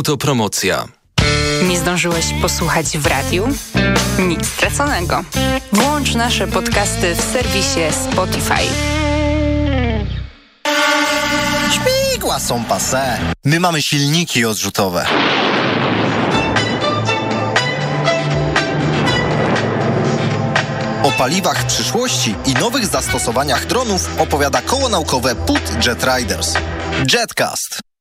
Autopromocja. Nie zdążyłeś posłuchać w radiu? Nic straconego. Włącz nasze podcasty w serwisie Spotify. Śmigła są pase. My mamy silniki odrzutowe. O paliwach przyszłości i nowych zastosowaniach dronów opowiada koło naukowe PUT Jet Riders. Jetcast.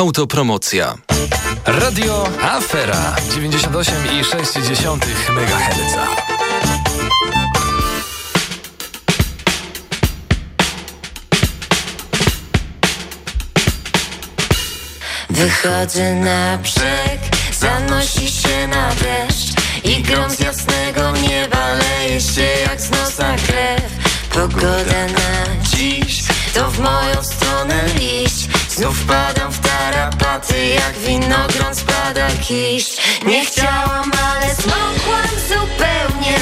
Autopromocja. Radio Afera 98,6 MHz. Wychodzę na brzeg, zanosi się na deszcz I grom z jasnego nieba leje się jak z nosa krew Pogoda na dziś, to w moją stronę liść Znów padam w tarapaty, jak winogron spada kiść. Nie chciałam, ale smokłam zupełnie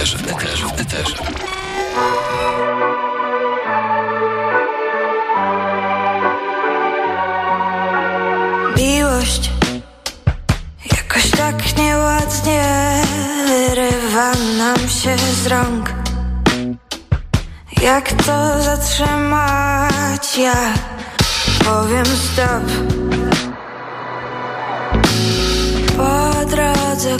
eterze, w eterze, w eterze. Miłość jakoś tak nieładnie wyrywa nam się z rąk. Jak to zatrzymać? Ja powiem stop. Po drodze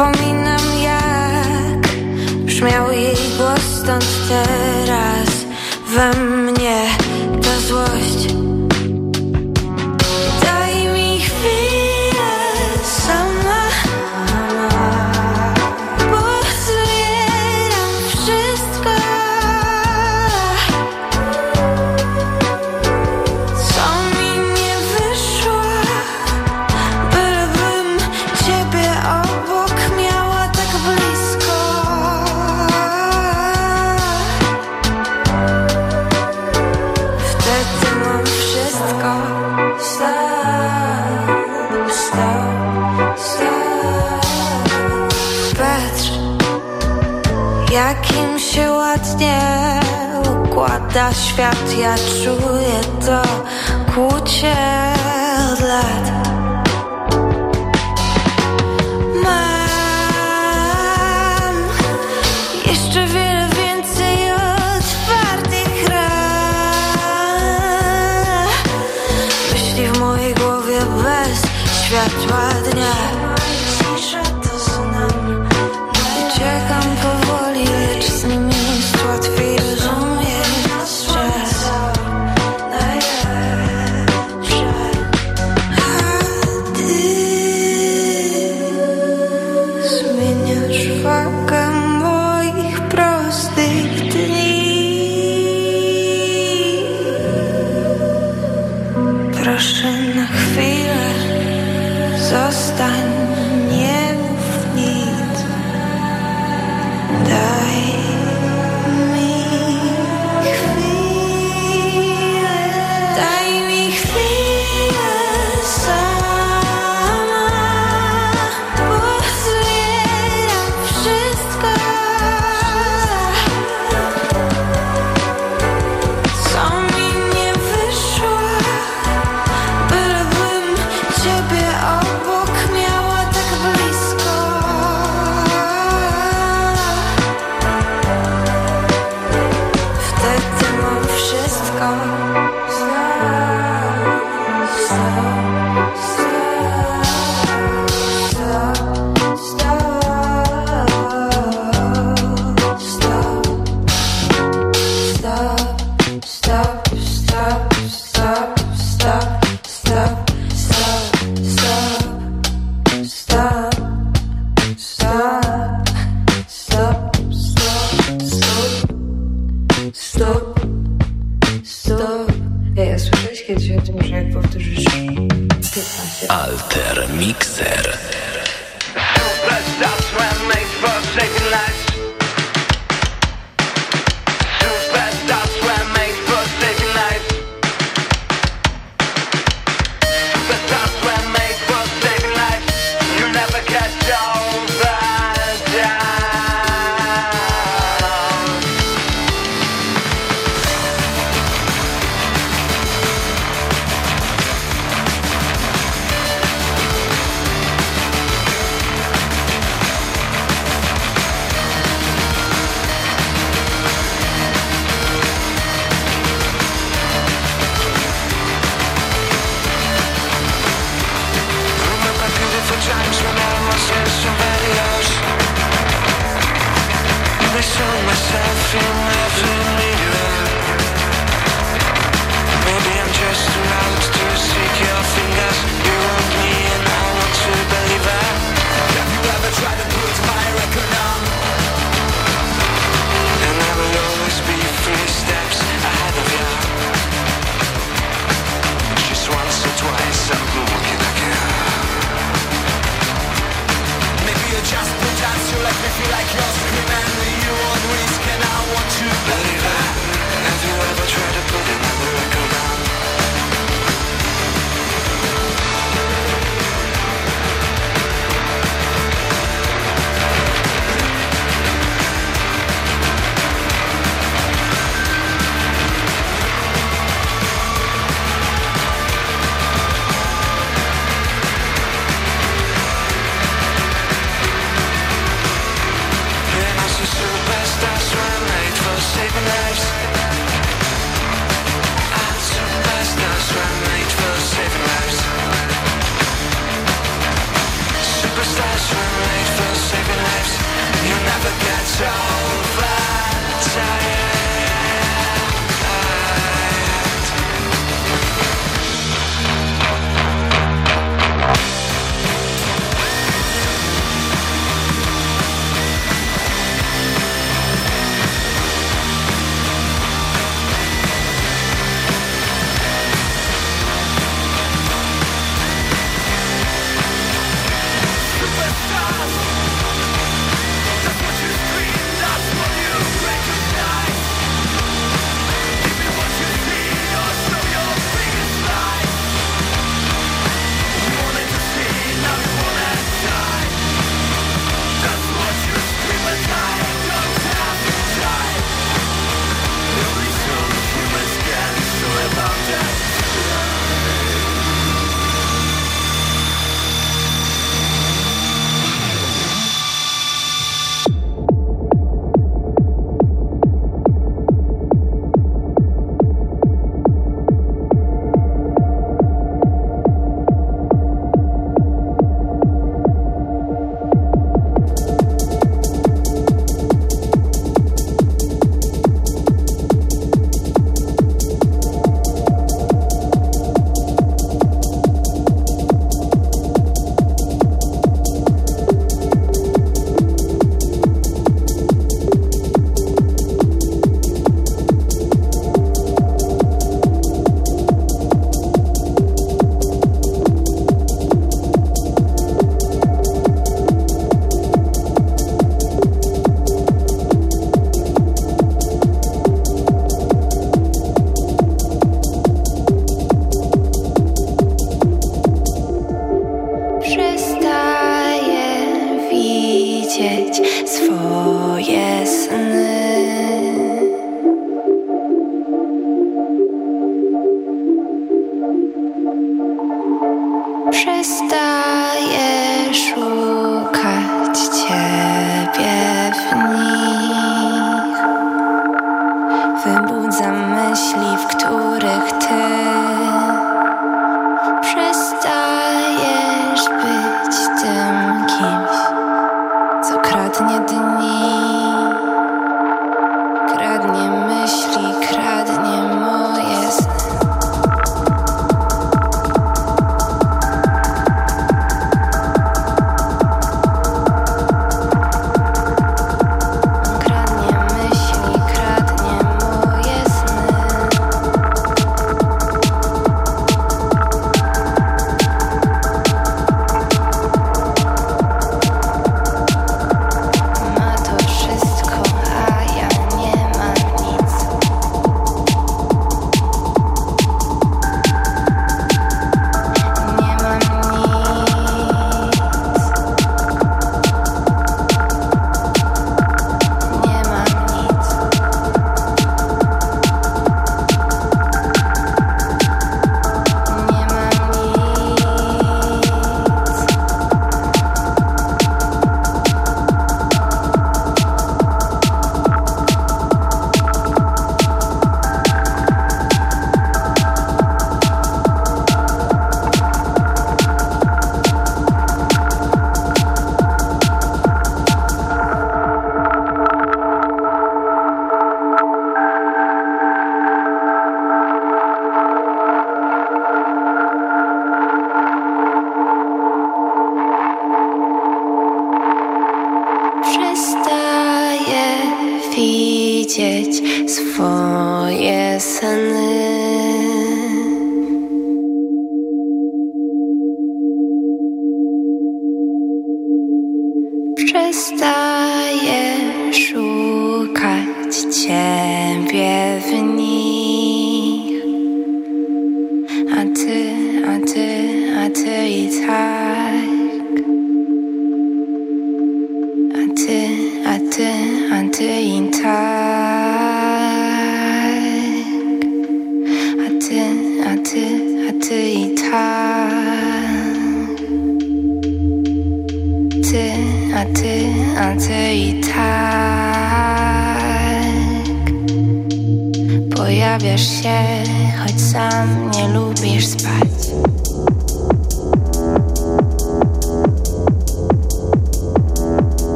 Przypominam jak brzmiał jej głos stąd teraz we mnie. opada świat, ja czuję to kłucie. stop. Słyszałeś kiedyś o powtórzysz Alter Mixer. Fresh for shaking lights. just the chance you left me feel like you on risk and I want you back Have you ever tried to put it Superstars were made for saving lives. You'll never get old.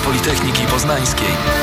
I thought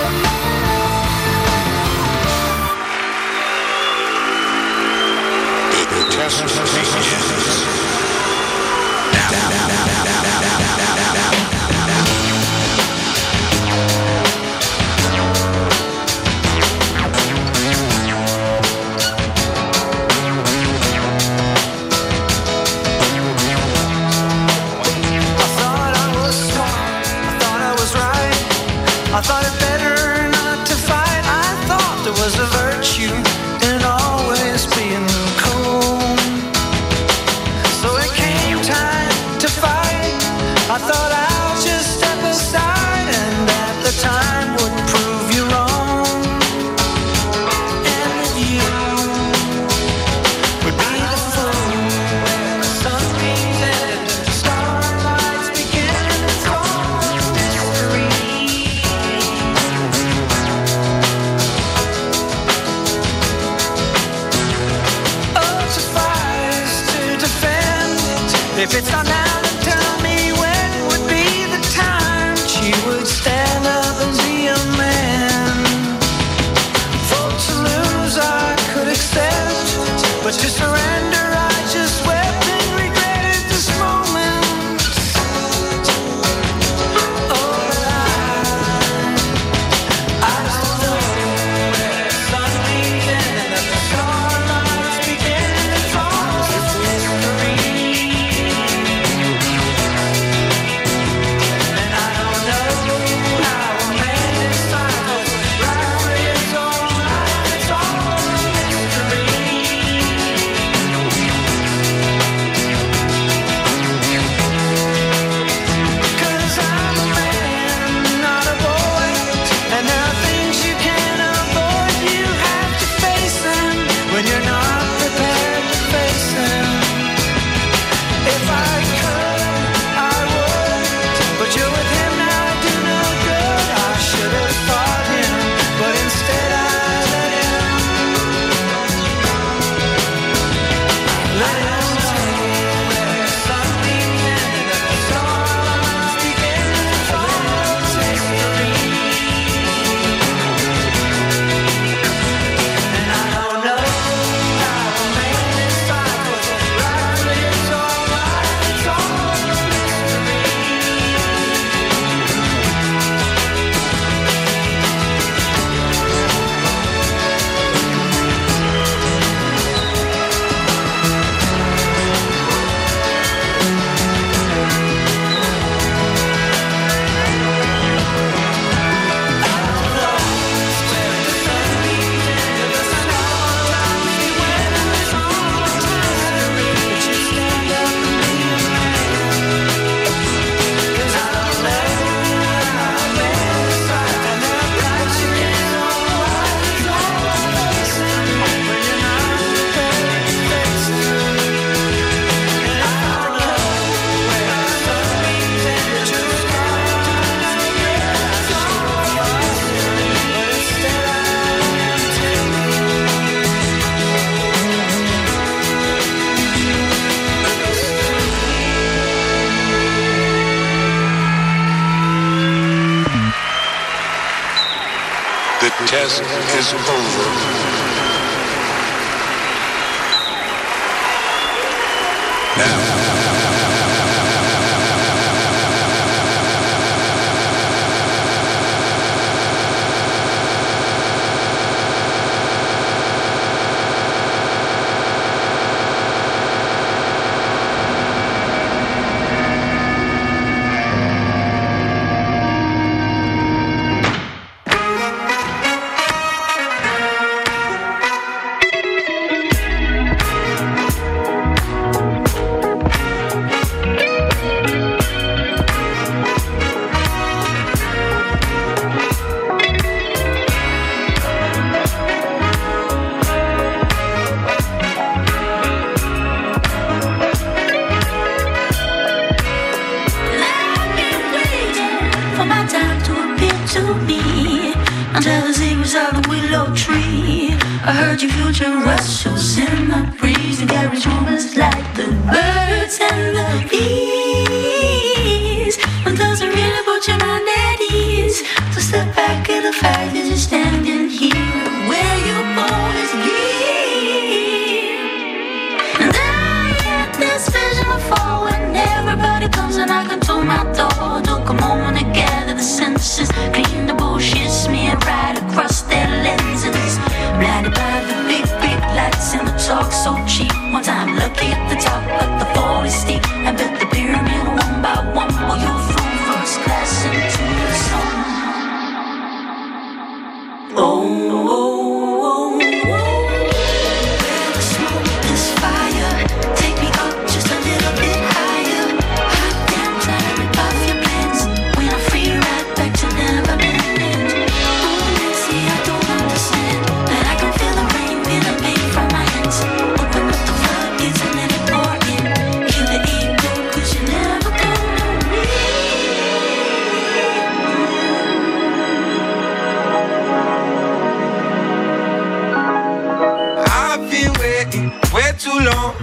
Mm. way too long.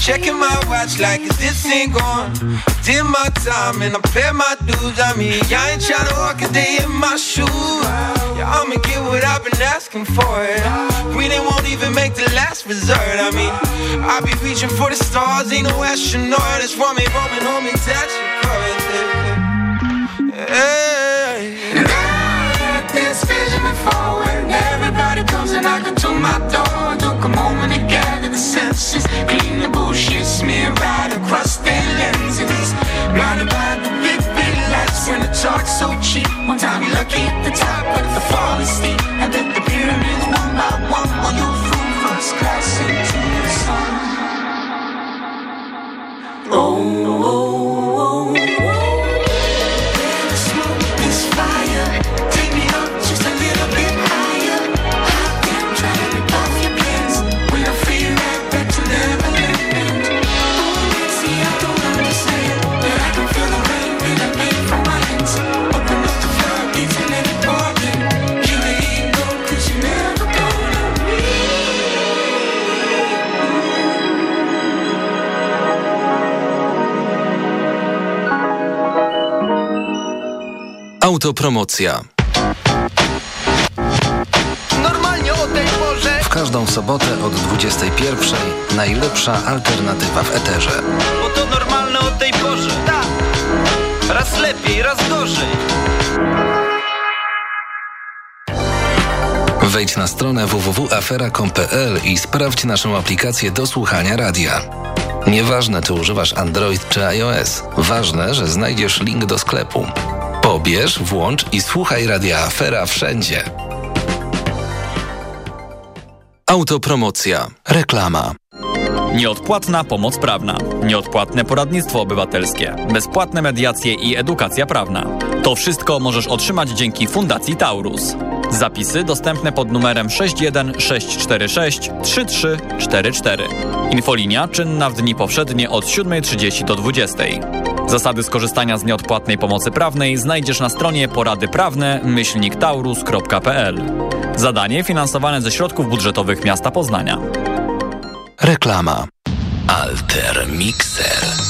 Checking my watch like is this thing gone. Did my time and I pay my dues. I mean, I ain't tryna walk a day in my shoes. Yeah, I'ma get what I've been asking for. Yeah. Green ain't won't even make the last resort. I mean, I be reaching for the stars, ain't no astronaut. That's why me roaming home and touch your cards. Hey. And I had this vision before when everybody comes and knocking to my door. Senses, clean the bullshit, smear right across their lenses. Blinded by the big, big lights when the talk's so cheap. One time you're lucky at the top, but the fall is steep. I bet the pyramids one by one will you from first class into the sun. Oh, oh, oh. Autopromocja. Normalnie o tej porze. W każdą sobotę od 21 najlepsza alternatywa w eterze. Bo to normalne o tej porze. Tak. Raz lepiej, raz gorzej. Wejdź na stronę www.afera.com.pl i sprawdź naszą aplikację do słuchania radia. Nieważne, czy używasz Android czy iOS, ważne, że znajdziesz link do sklepu. Pobierz, włącz i słuchaj radia Afera wszędzie. Autopromocja. Reklama. Nieodpłatna pomoc prawna, nieodpłatne poradnictwo obywatelskie, bezpłatne mediacje i edukacja prawna. To wszystko możesz otrzymać dzięki Fundacji Taurus. Zapisy dostępne pod numerem 61 3344. Infolinia czynna w dni powszednie od 7.30 do 20.00. Zasady skorzystania z nieodpłatnej pomocy prawnej znajdziesz na stronie poradyprawne-taurus.pl. Zadanie finansowane ze środków budżetowych miasta Poznania. Reklama. Alter Mixer.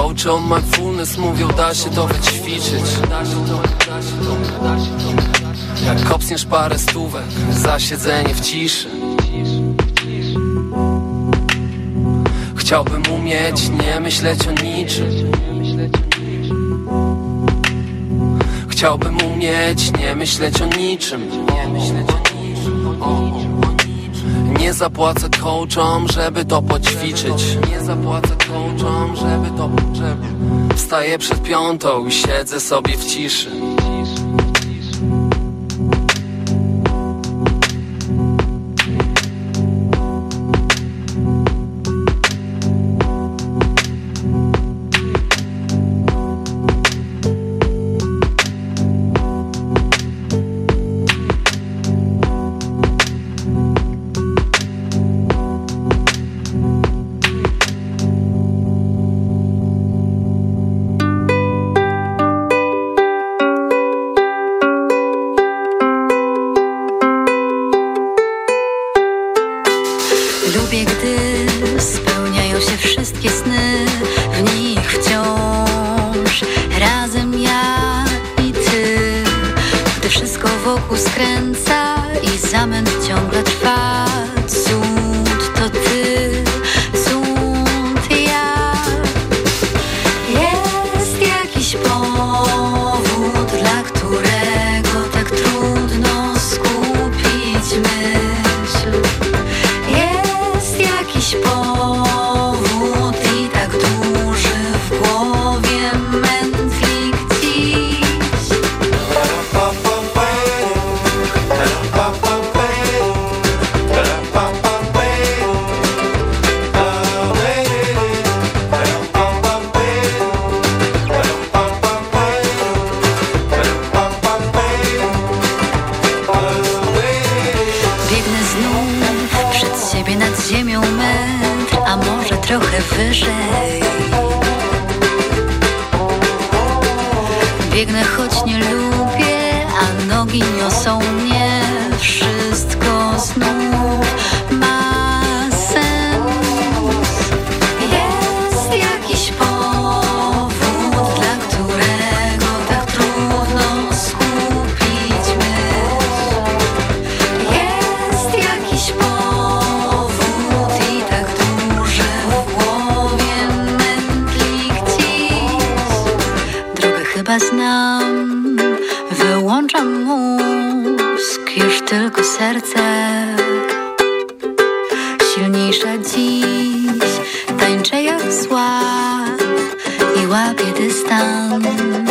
Coach on mindfulness mówią da się to wyćwiczyć. Jak kopsniesz parę stówek za siedzenie w ciszy. Chciałbym umieć nie myśleć o niczym. Chciałbym umieć nie myśleć o niczym. Nie zapłacę coachom, żeby to poćwiczyć. Nie zapłacę coachom, żeby to... Żeby... Wstaję przed piątą i siedzę sobie w ciszy Silniejsza dziś, tańczę jak zła i łapię dystans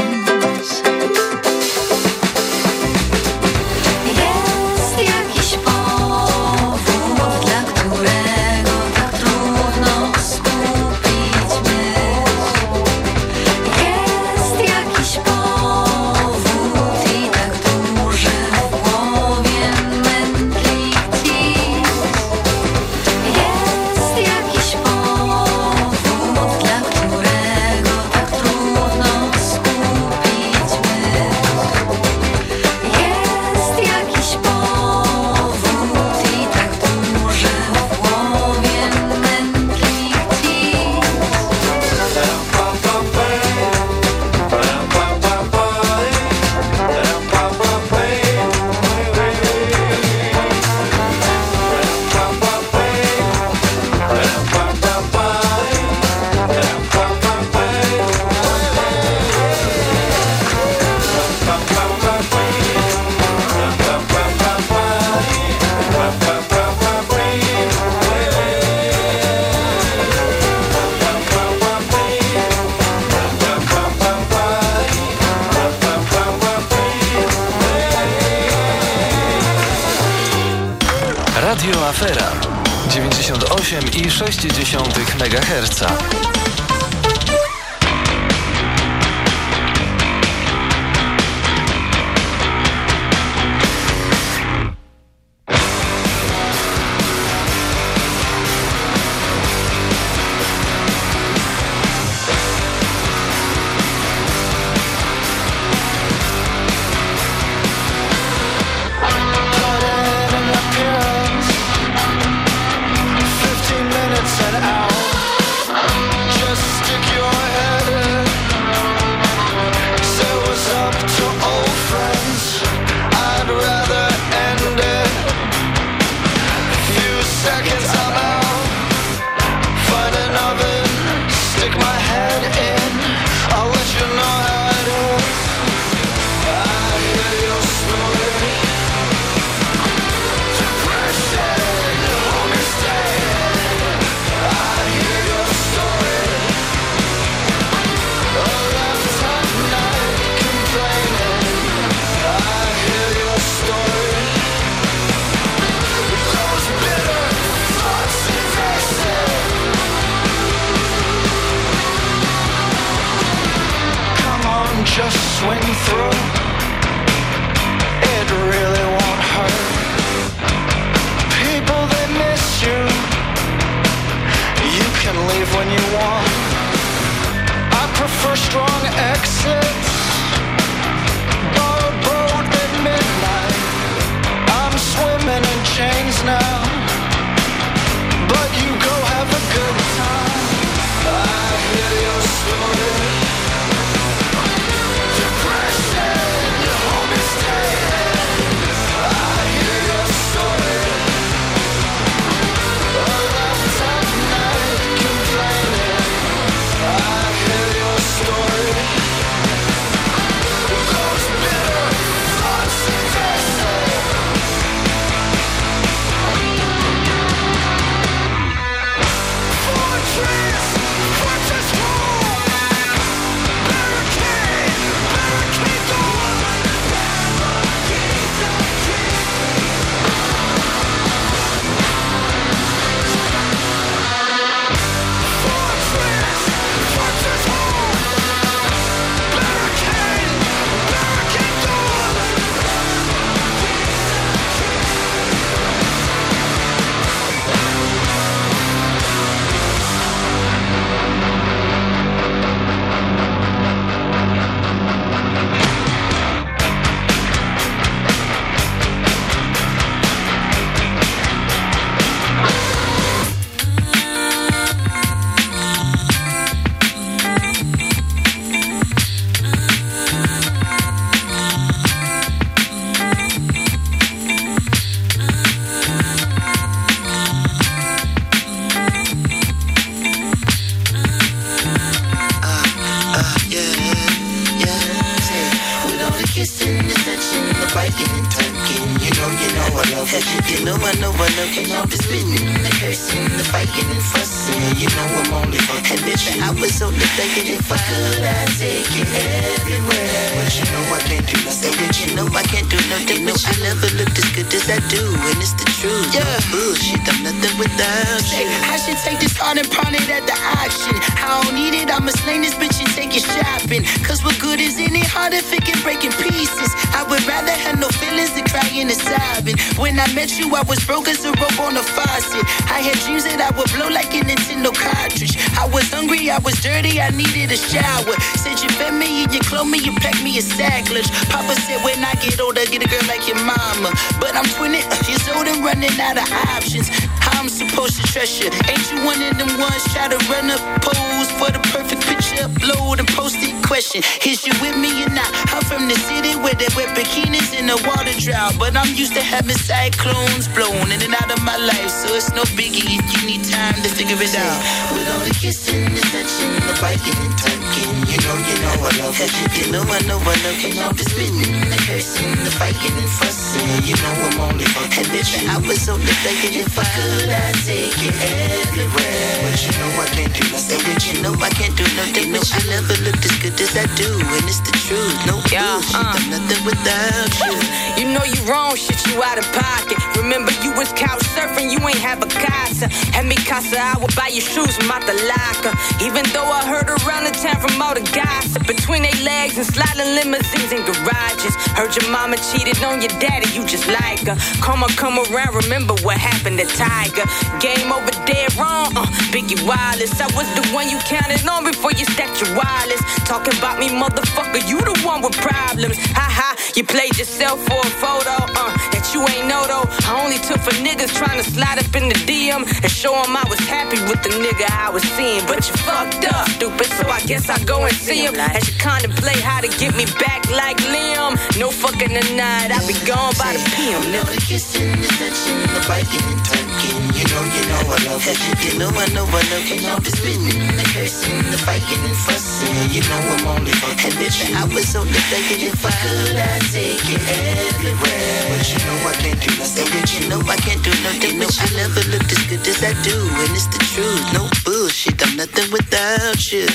lunch. Papa said when I get older, get a girl like your mama. But I'm 20 years old and running out of options. How I'm supposed to trust you? Ain't you one of them ones try to run up pose for the perfect picture, upload and post it? Question: Is you with me or not? I'm from the city where they wear bikinis in the water drought, but I'm used to having cyclones blown in and out of my life, so it's no biggie if you need time to figure it out. With all the kissing, the touching, the biting and turking. You know, you know I love it. You know I know I love you. The spitting, the cursing, the fighting and fussing. You know I'm only fucking. And if I was only thinking if I could, I'd take you everywhere. But you know I can't do nothing. But you know I can't do nothing. No, I never looked as good as I do, and it's the truth. No Yeah, bullshit. uh. I'm nothing without you. You know you wrong, shit, you out of pocket. Remember you was couch surfing, you ain't have a casa. Had me casa, I would buy you shoes from out the locker. Even though I heard around the town from all the gossip. Between they legs and sliding limousines and garages. Heard your mama cheated on your daddy, you just like her. Come on, come around, remember what happened to Tiger. Game over dead wrong, uh, Biggie Wireless. I was the one you counted on before you stacked your wireless. Talking about me, motherfucker, you the one with problems. Ha ha, you played yourself for a photo, uh, that you ain't know though. I only took for niggas trying to slide up in the DM and show 'em I was happy with the nigga I was seeing. But you fucked up, stupid, so I guess I go and see him. As you contemplate how to get me back like Liam. No fucking tonight, I be gone by the PM, nigga. The kissing, the touching, the biting and turking. You know, you know I love it. You know I know I love you. The spinning, the cursing, the fighting and fussing. You know I'm only fucking. And if I was only thinking if I could, I'd take you everywhere. But you know I can't do nothing. But you know I can't do nothing. No, I never looked as good as I do, and it's the truth. No bullshit. I'm nothing without you.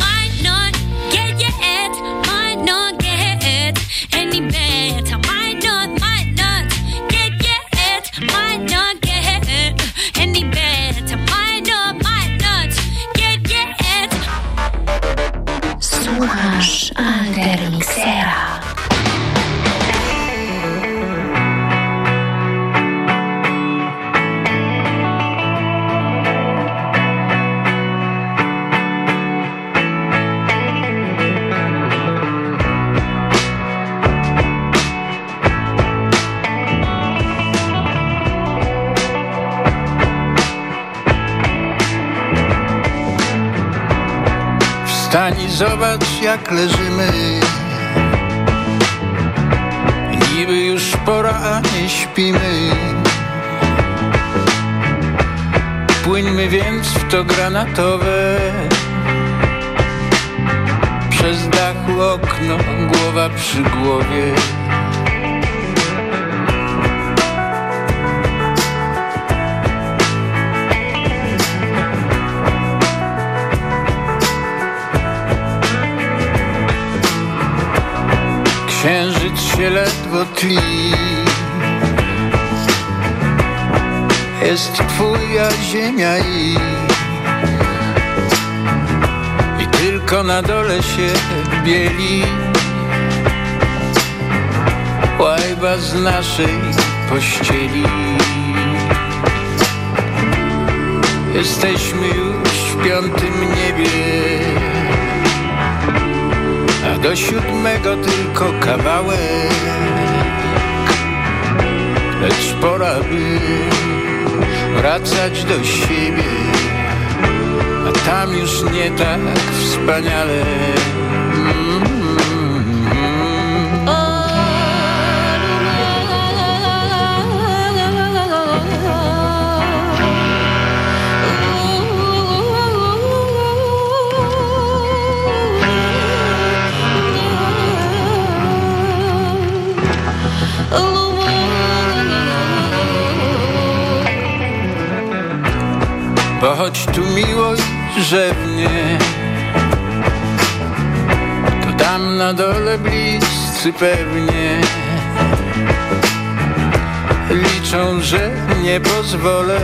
Might zobacz jak leżymy. Niby już pora, a nie śpimy. Płyńmy więc w to granatowe. Przez dachu okno, głowa przy głowie Księżyc się ledwo tli. Jest twoja ziemia i I tylko na dole się bieli. Łajba z naszej pościeli. Jesteśmy już w piątym niebie do siódmego tylko kawałek. Lecz pora by wracać do siebie A tam już nie tak wspaniale choć tu miłość rzewnie To tam na dole bliscy pewnie. Liczą, że nie pozwolę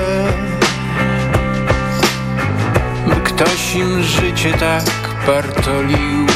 By ktoś im życie tak partolił